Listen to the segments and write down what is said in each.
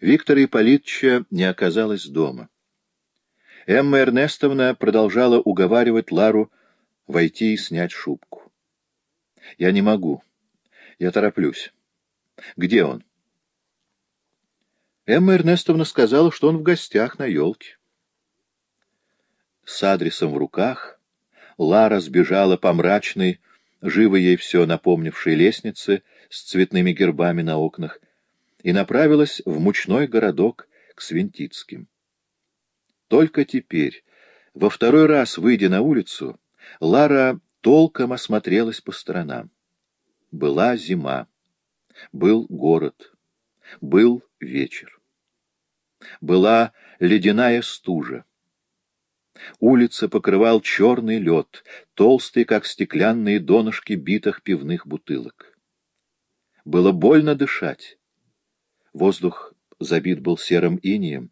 Виктора Ипполитовича не оказалось дома. Эмма Эрнестовна продолжала уговаривать Лару войти и снять шубку. «Я не могу. Я тороплюсь. Где он?» Эмма Эрнестовна сказала, что он в гостях на елке. С адресом в руках Лара сбежала по мрачной, живо ей все напомнившей лестнице с цветными гербами на окнах, и направилась в мучной городок к Свинтицким. Только теперь, во второй раз выйдя на улицу, Лара толком осмотрелась по сторонам. Была зима, был город, был вечер. Была ледяная стужа. Улица покрывал черный лед, толстый, как стеклянные донышки битых пивных бутылок. Было больно дышать. Воздух забит был серым инием,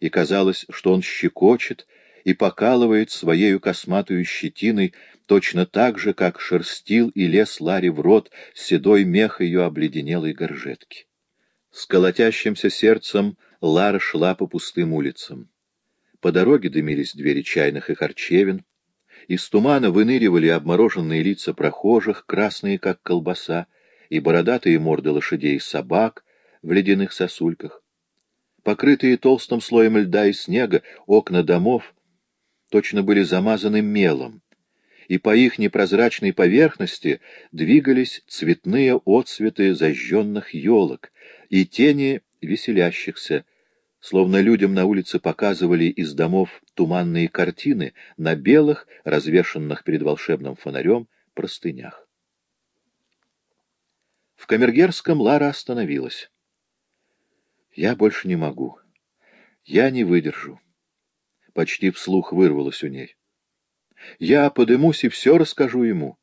и казалось, что он щекочет и покалывает своею косматую щетиной точно так же, как шерстил и лез Ларе в рот седой мех ее обледенелой горжетки. С колотящимся сердцем Лара шла по пустым улицам. По дороге дымились двери чайных и харчевин. Из тумана выныривали обмороженные лица прохожих, красные, как колбаса, и бородатые морды лошадей и собак в ледяных сосульках. Покрытые толстым слоем льда и снега окна домов точно были замазаны мелом, и по их непрозрачной поверхности двигались цветные отцветы зажженных елок и тени веселящихся, словно людям на улице показывали из домов туманные картины на белых, развешанных перед волшебным фонарем, простынях. В Камергерском Лара остановилась. «Я больше не могу. Я не выдержу». Почти вслух вырвалось у ней. «Я подымусь и все расскажу ему».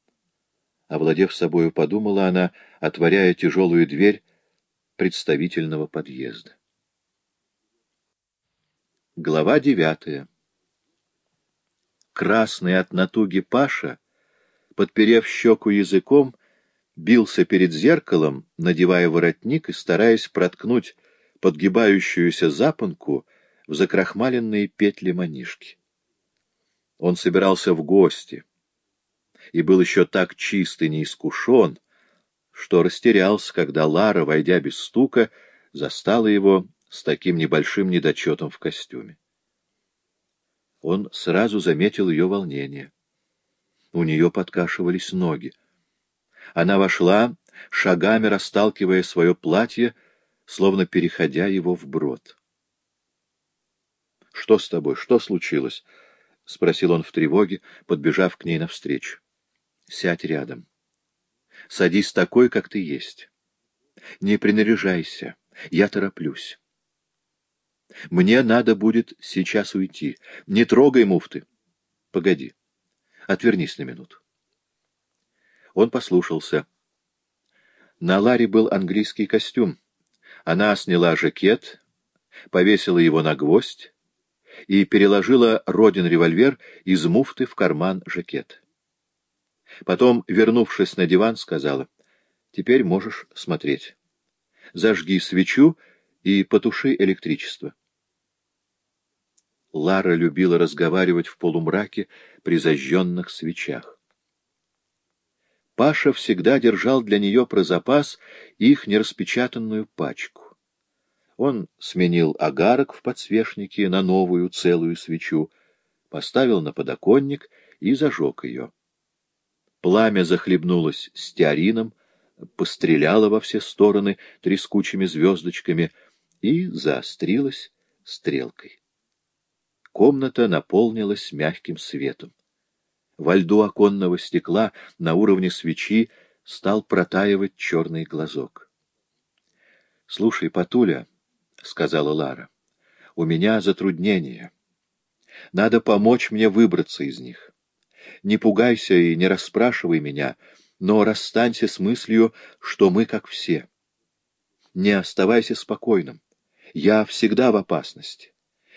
Овладев собою, подумала она, отворяя тяжелую дверь представительного подъезда. Глава девятая. Красный от натуги Паша, подперев щеку языком, бился перед зеркалом, надевая воротник и стараясь проткнуть подгибающуюся запонку в закрахмаленные петли манишки. Он собирался в гости и был еще так чист и неискушен, что растерялся, когда Лара, войдя без стука, застала его с таким небольшим недочетом в костюме. Он сразу заметил ее волнение. У нее подкашивались ноги. Она вошла, шагами расталкивая свое платье, словно переходя его вброд. — Что с тобой? Что случилось? — спросил он в тревоге, подбежав к ней навстречу. — Сядь рядом. Садись такой, как ты есть. Не принаряжайся. Я тороплюсь. Мне надо будет сейчас уйти. Не трогай муфты. Погоди. Отвернись на минуту. Он послушался. На Ларе был английский костюм. Она сняла жакет, повесила его на гвоздь и переложила родин револьвер из муфты в карман жакет. Потом, вернувшись на диван, сказала, «Теперь можешь смотреть. Зажги свечу и потуши электричество». Лара любила разговаривать в полумраке при зажженных свечах. Паша всегда держал для нее про запас их нераспечатанную пачку. Он сменил агарок в подсвечнике на новую целую свечу, поставил на подоконник и зажег ее. Пламя захлебнулось стеарином, постреляло во все стороны трескучими звездочками и заострилось стрелкой. Комната наполнилась мягким светом. Во льду оконного стекла на уровне свечи стал протаивать черный глазок. — Слушай, Патуля, — сказала Лара, — у меня затруднения. Надо помочь мне выбраться из них. Не пугайся и не расспрашивай меня, но расстанься с мыслью, что мы как все. Не оставайся спокойным. Я всегда в опасности.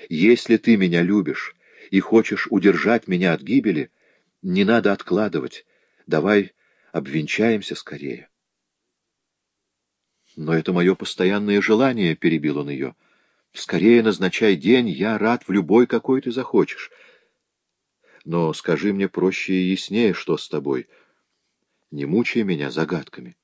Если ты меня любишь и хочешь удержать меня от гибели, не надо откладывать. Давай обвенчаемся скорее. Но это мое постоянное желание, — перебил он ее. Скорее назначай день, я рад в любой, какой ты захочешь. Но скажи мне проще и яснее, что с тобой. Не мучай меня загадками.